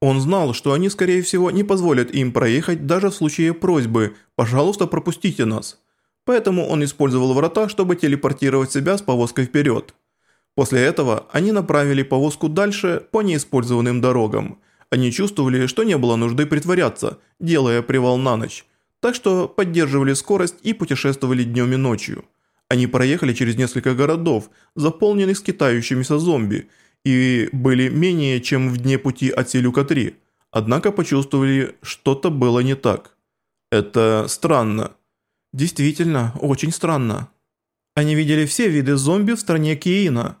Он знал, что они, скорее всего, не позволят им проехать даже в случае просьбы «пожалуйста, пропустите нас». Поэтому он использовал врата, чтобы телепортировать себя с повозкой вперед. После этого они направили повозку дальше по неиспользованным дорогам. Они чувствовали, что не было нужды притворяться, делая привал на ночь. Так что поддерживали скорость и путешествовали днем и ночью. Они проехали через несколько городов, заполненных скитающимися зомби, и были менее чем в дне пути от Селюка-3, однако почувствовали, что-то было не так. Это странно. Действительно, очень странно. Они видели все виды зомби в стране Киина.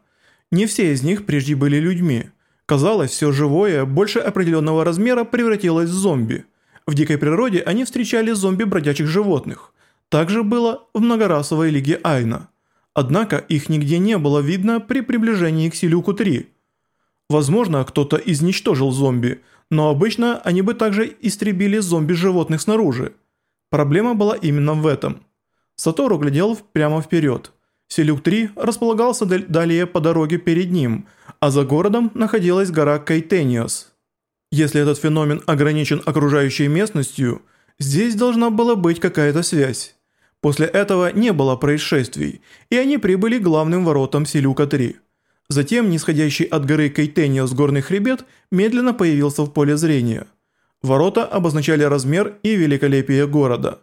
Не все из них прежде были людьми. Казалось, все живое, больше определенного размера превратилось в зомби. В дикой природе они встречали зомби-бродячих животных. Также было в многорасовой лиге Айна. Однако их нигде не было видно при приближении к Силюку-3. Возможно, кто-то изничтожил зомби, но обычно они бы также истребили зомби-животных снаружи. Проблема была именно в этом. Сатору глядел прямо вперед. Селюк-3 располагался далее по дороге перед ним, а за городом находилась гора Кайтениос. Если этот феномен ограничен окружающей местностью, здесь должна была быть какая-то связь. После этого не было происшествий, и они прибыли к главным воротам Селюка-3. Затем, нисходящий от горы Кейтениос горный хребет, медленно появился в поле зрения. Ворота обозначали размер и великолепие города.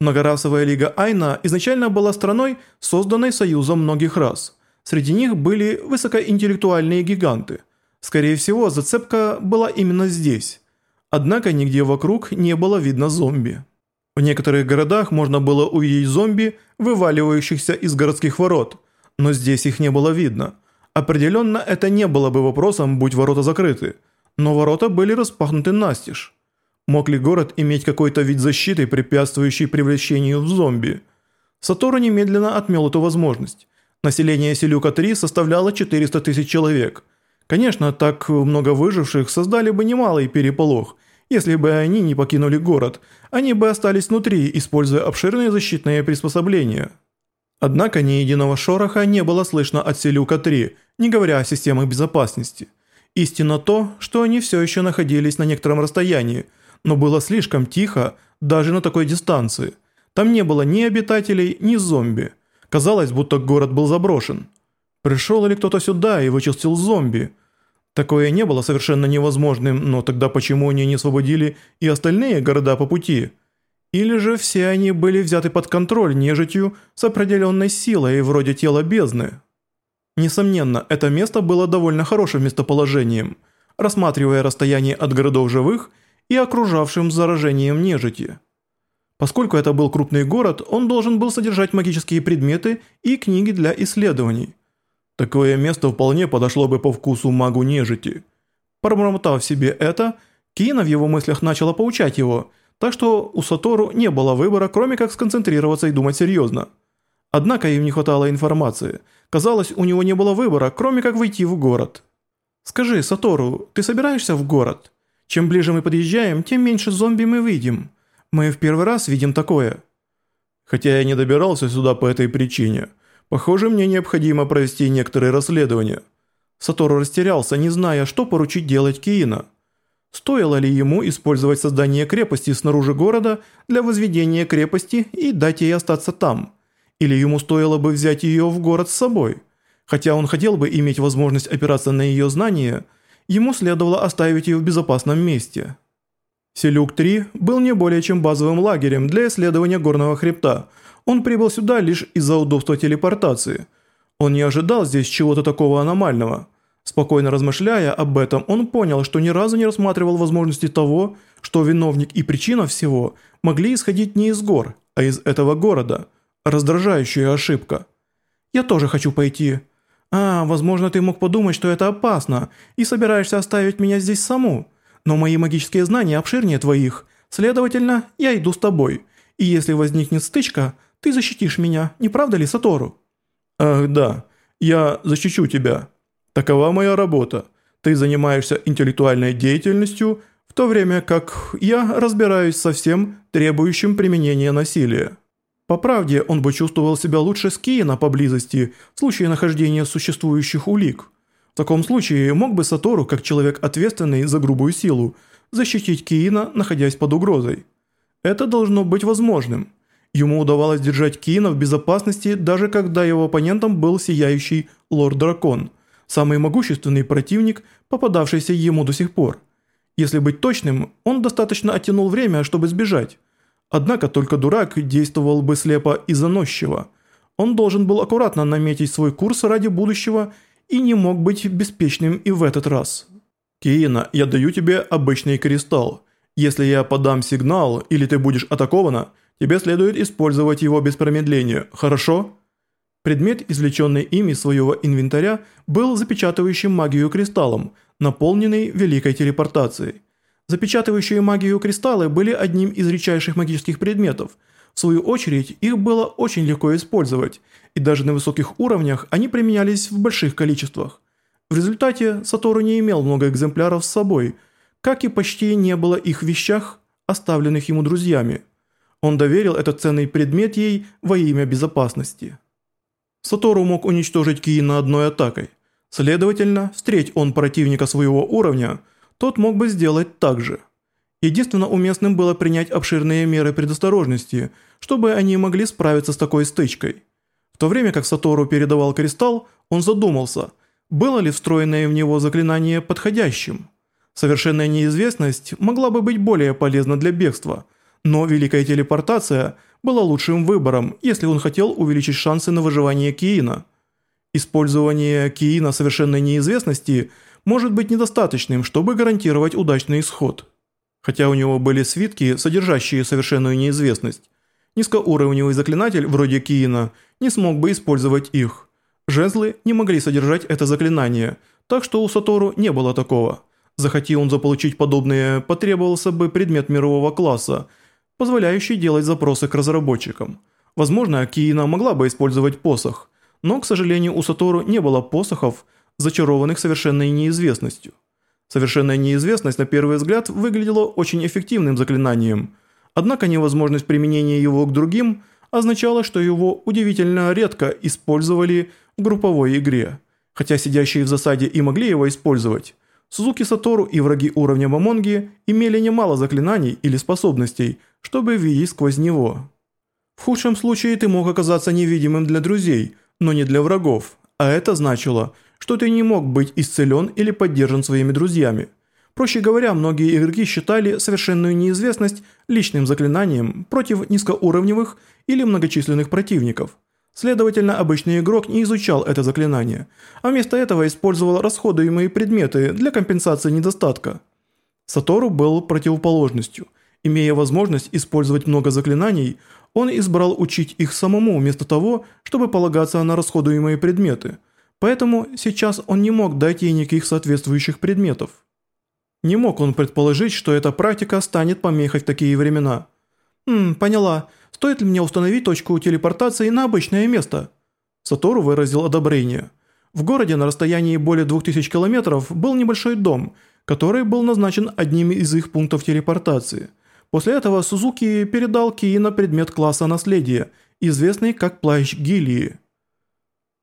Многорасовая лига Айна изначально была страной, созданной союзом многих рас. Среди них были высокоинтеллектуальные гиганты. Скорее всего, зацепка была именно здесь. Однако нигде вокруг не было видно зомби. В некоторых городах можно было увидеть зомби, вываливающихся из городских ворот, но здесь их не было видно. Определенно это не было бы вопросом, будь ворота закрыты, но ворота были распахнуты настежь. Мог ли город иметь какой-то вид защиты, препятствующий привлечению зомби? Сатору немедленно отмел эту возможность. Население Селюка-3 составляло 400 тысяч человек. Конечно, так много выживших создали бы немалый переполох – если бы они не покинули город, они бы остались внутри, используя обширные защитные приспособления. Однако ни единого шороха не было слышно от Селюка-3, не говоря о системах безопасности. Истинно то, что они все еще находились на некотором расстоянии, но было слишком тихо даже на такой дистанции. Там не было ни обитателей, ни зомби. Казалось, будто город был заброшен. Пришел ли кто-то сюда и вычистил зомби – Такое не было совершенно невозможным, но тогда почему они не освободили и остальные города по пути? Или же все они были взяты под контроль нежитью с определенной силой вроде тела бездны? Несомненно, это место было довольно хорошим местоположением, рассматривая расстояние от городов живых и окружавшим заражением нежити. Поскольку это был крупный город, он должен был содержать магические предметы и книги для исследований – Такое место вполне подошло бы по вкусу магу нежити. Пробормотав себе это, Кина в его мыслях начала поучать его, так что у Сатору не было выбора, кроме как сконцентрироваться и думать серьезно. Однако им не хватало информации. Казалось, у него не было выбора, кроме как выйти в город. «Скажи, Сатору, ты собираешься в город? Чем ближе мы подъезжаем, тем меньше зомби мы видим. Мы в первый раз видим такое». Хотя я не добирался сюда по этой причине – Похоже, мне необходимо провести некоторые расследования. Сатору растерялся, не зная, что поручить делать Киина. Стоило ли ему использовать создание крепости снаружи города для возведения крепости и дать ей остаться там? Или ему стоило бы взять ее в город с собой? Хотя он хотел бы иметь возможность опираться на ее знания, ему следовало оставить ее в безопасном месте. Селюк-3 был не более чем базовым лагерем для исследования горного хребта – он прибыл сюда лишь из-за удобства телепортации. Он не ожидал здесь чего-то такого аномального. Спокойно размышляя об этом, он понял, что ни разу не рассматривал возможности того, что виновник и причина всего могли исходить не из гор, а из этого города. Раздражающая ошибка. «Я тоже хочу пойти». «А, возможно, ты мог подумать, что это опасно, и собираешься оставить меня здесь саму. Но мои магические знания обширнее твоих, следовательно, я иду с тобой. И если возникнет стычка, ты защитишь меня, не правда ли, Сатору?» «Ах да, я защищу тебя. Такова моя работа. Ты занимаешься интеллектуальной деятельностью, в то время как я разбираюсь со всем, требующим применения насилия». По правде, он бы чувствовал себя лучше с Киена поблизости в случае нахождения существующих улик. В таком случае мог бы Сатору, как человек ответственный за грубую силу, защитить Киина, находясь под угрозой. Это должно быть возможным. Ему удавалось держать Киина в безопасности, даже когда его оппонентом был сияющий Лорд-Дракон, самый могущественный противник, попадавшийся ему до сих пор. Если быть точным, он достаточно оттянул время, чтобы сбежать. Однако только дурак действовал бы слепо и заносчиво. Он должен был аккуратно наметить свой курс ради будущего и не мог быть беспечным и в этот раз. «Киина, я даю тебе обычный кристалл. Если я подам сигнал или ты будешь атакована, тебе следует использовать его без промедления, хорошо?» Предмет, извлеченный им из своего инвентаря, был запечатывающим магию кристаллом, наполненный великой телепортацией. Запечатывающие магию кристаллы были одним из редчайших магических предметов. В свою очередь, их было очень легко использовать, и даже на высоких уровнях они применялись в больших количествах. В результате Сатору не имел много экземпляров с собой, как и почти не было их в вещах, оставленных ему друзьями. Он доверил этот ценный предмет ей во имя безопасности. Сатору мог уничтожить Киина одной атакой. Следовательно, встреть он противника своего уровня, тот мог бы сделать так же. Единственно уместным было принять обширные меры предосторожности, чтобы они могли справиться с такой стычкой. В то время как Сатору передавал кристалл, он задумался, было ли встроенное в него заклинание подходящим. Совершенная неизвестность могла бы быть более полезна для бегства, но великая телепортация была лучшим выбором, если он хотел увеличить шансы на выживание Киина. Использование Киина совершенной неизвестности может быть недостаточным, чтобы гарантировать удачный исход. Хотя у него были свитки, содержащие совершенную неизвестность, низкоуровневый заклинатель вроде Киина не смог бы использовать их. Жезлы не могли содержать это заклинание, так что у Сатору не было такого. Захоти он заполучить подобное, потребовался бы предмет мирового класса, позволяющий делать запросы к разработчикам. Возможно, Киина могла бы использовать посох, но, к сожалению, у Сатору не было посохов, зачарованных совершенной неизвестностью. Совершенная неизвестность на первый взгляд выглядела очень эффективным заклинанием, однако невозможность применения его к другим означала, что его удивительно редко использовали в групповой игре. Хотя сидящие в засаде и могли его использовать, Сузуки Сатору и враги уровня Мамонги имели немало заклинаний или способностей, чтобы видеть сквозь него. В худшем случае ты мог оказаться невидимым для друзей, но не для врагов, а это значило, что ты не мог быть исцелен или поддержан своими друзьями. Проще говоря, многие игроки считали совершенную неизвестность личным заклинанием против низкоуровневых или многочисленных противников – Следовательно, обычный игрок не изучал это заклинание, а вместо этого использовал расходуемые предметы для компенсации недостатка. Сатору был противоположностью. Имея возможность использовать много заклинаний, он избрал учить их самому вместо того, чтобы полагаться на расходуемые предметы. Поэтому сейчас он не мог дать ей никаких соответствующих предметов. Не мог он предположить, что эта практика станет помехой в такие времена. «Хм, поняла. Стоит ли мне установить точку телепортации на обычное место?» Сатору выразил одобрение. В городе на расстоянии более 2000 километров был небольшой дом, который был назначен одним из их пунктов телепортации. После этого Сузуки передал Киина предмет класса наследия, известный как плащ Гилии.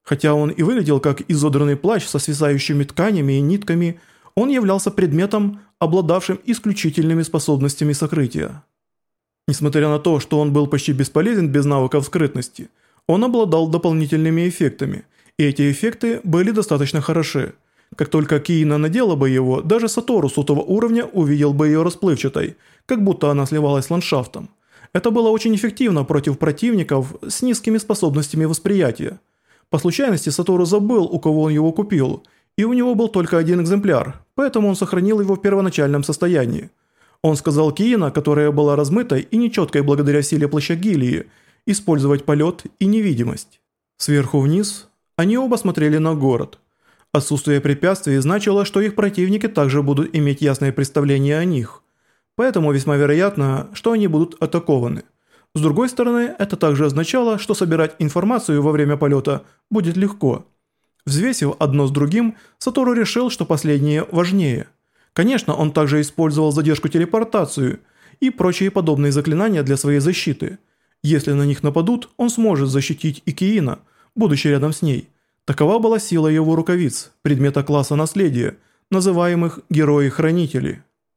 Хотя он и выглядел как изодранный плащ со свисающими тканями и нитками, он являлся предметом, обладавшим исключительными способностями сокрытия. Несмотря на то, что он был почти бесполезен без навыков скрытности, он обладал дополнительными эффектами, и эти эффекты были достаточно хороши. Как только Киина надела бы его, даже Сатору сотого уровня увидел бы ее расплывчатой, как будто она сливалась с ландшафтом. Это было очень эффективно против противников с низкими способностями восприятия. По случайности Сатору забыл, у кого он его купил, и у него был только один экземпляр, поэтому он сохранил его в первоначальном состоянии. Он сказал Киина, которая была размытой и нечеткой благодаря силе плаща Гилии, использовать полет и невидимость. Сверху вниз они оба смотрели на город. Отсутствие препятствий значило, что их противники также будут иметь ясное представление о них. Поэтому весьма вероятно, что они будут атакованы. С другой стороны, это также означало, что собирать информацию во время полета будет легко. Взвесив одно с другим, Сатору решил, что последнее важнее – Конечно, он также использовал задержку-телепортацию и прочие подобные заклинания для своей защиты. Если на них нападут, он сможет защитить и будучи рядом с ней. Такова была сила его рукавиц, предмета класса наследия, называемых «герои-хранители».